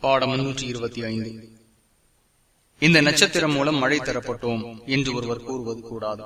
பாடம் முன்னூற்றி இருபத்தி ஐந்து. இந்த நட்சத்திரம் மூலம் மழை தரப்பட்டோம் என்று ஒருவர் கூறுவது கூடாது.